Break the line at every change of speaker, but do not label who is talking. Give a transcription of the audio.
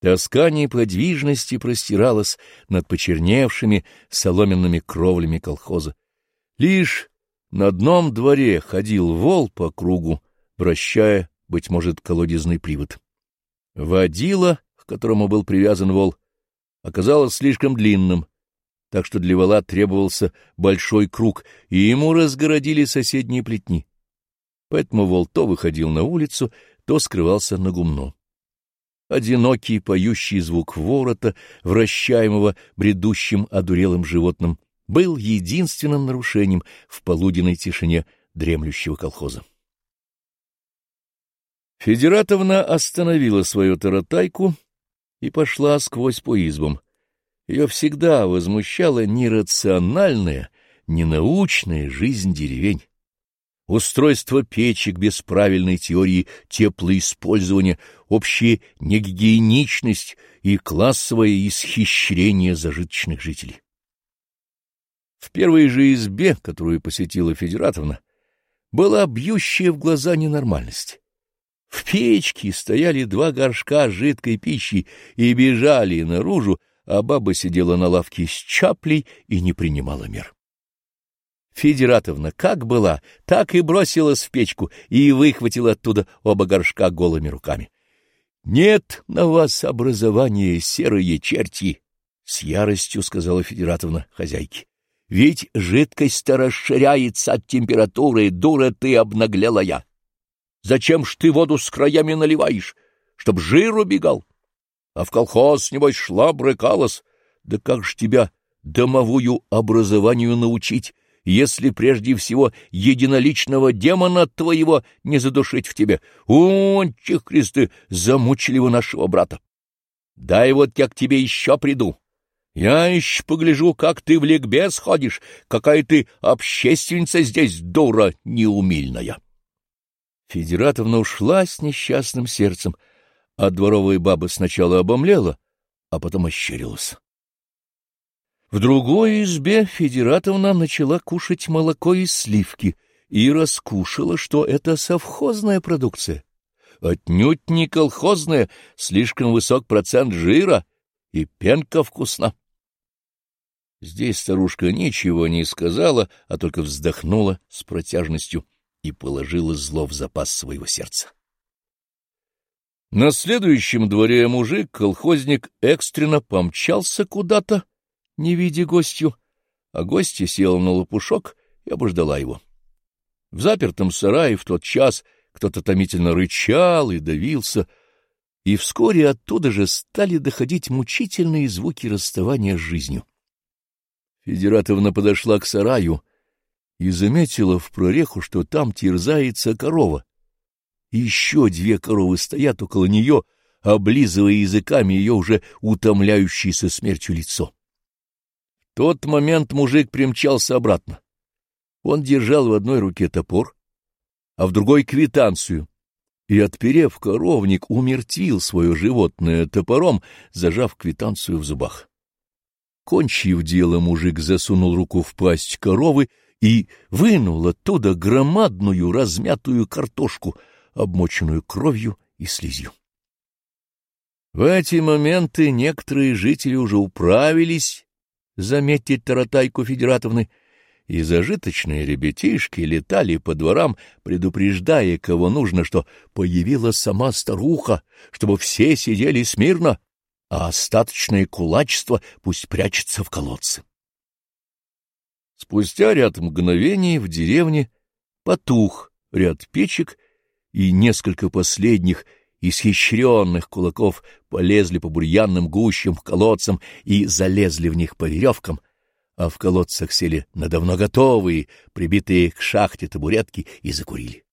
Тоска неподвижности простиралась над почерневшими соломенными кровлями колхоза. Лишь на одном дворе ходил вол по кругу, вращая, быть может, колодезный привод. Водила, к которому был привязан вол, оказалось слишком длинным, так что для вола требовался большой круг, и ему разгородили соседние плетни. Поэтому вол то выходил на улицу, то скрывался на гумно. Одинокий поющий звук ворота, вращаемого бредущим одурелым животным, был единственным нарушением в полуденной тишине дремлющего колхоза. Федератовна остановила свою таратайку и пошла сквозь по избам. Ее всегда возмущала нерациональная, ненаучная жизнь деревень устройство печек без правильной теории теплоиспользования, общая негигиеничность и классовое исхищрение зажиточных жителей. В первой же избе, которую посетила Федератовна, была бьющая в глаза ненормальность. В печке стояли два горшка жидкой пищи и бежали наружу, а баба сидела на лавке с чаплей и не принимала мер. Федератовна как была, так и бросилась в печку и выхватила оттуда оба горшка голыми руками. — Нет на вас образования, серые черти! — с яростью сказала Федератовна хозяйке. — Ведь жидкость-то расширяется от температуры, дура ты обнаглелая! Зачем ж ты воду с краями наливаешь, чтоб жир убегал? А в колхоз, небось, шла, брыкалась. Да как ж тебя домовую образованию научить, если прежде всего единоличного демона твоего не задушить в тебе. О, чехристы, замучили вы нашего брата. Дай вот я к тебе еще приду. Я еще погляжу, как ты в ликбез ходишь, какая ты общественница здесь, дура неумильная. Федератовна ушла с несчастным сердцем, а дворовая баба сначала обомлела, а потом ощерилась. В другой избе Федератовна начала кушать молоко из сливки и раскушала, что это совхозная продукция. Отнюдь не колхозная, слишком высок процент жира, и пенка вкусна. Здесь старушка ничего не сказала, а только вздохнула с протяжностью и положила зло в запас своего сердца. На следующем дворе мужик-колхозник экстренно помчался куда-то, не видя гостью, а гостья села на лопушок и обождала его. В запертом сарае в тот час кто-то томительно рычал и давился, и вскоре оттуда же стали доходить мучительные звуки расставания с жизнью. Федератовна подошла к сараю и заметила в прореху, что там терзается корова. Еще две коровы стоят около нее, облизывая языками ее уже утомляющееся смертью лицо тот момент мужик примчался обратно. Он держал в одной руке топор, а в другой — квитанцию, и, отперев коровник, умертвил свое животное топором, зажав квитанцию в зубах. Кончив дело, мужик засунул руку в пасть коровы и вынул оттуда громадную размятую картошку, обмоченную кровью и слизью. В эти моменты некоторые жители уже управились заметить таратайку Федератовны, и зажиточные ребятишки летали по дворам, предупреждая, кого нужно, что появилась сама старуха, чтобы все сидели смирно, а остаточное кулачество пусть прячется в колодце. Спустя ряд мгновений в деревне потух ряд печек, и несколько последних — исхищренных кулаков полезли по бурьянным гущам колодцам и залезли в них по веревкам, а в колодцах сели на давно готовые, прибитые к шахте табуретки, и закурили.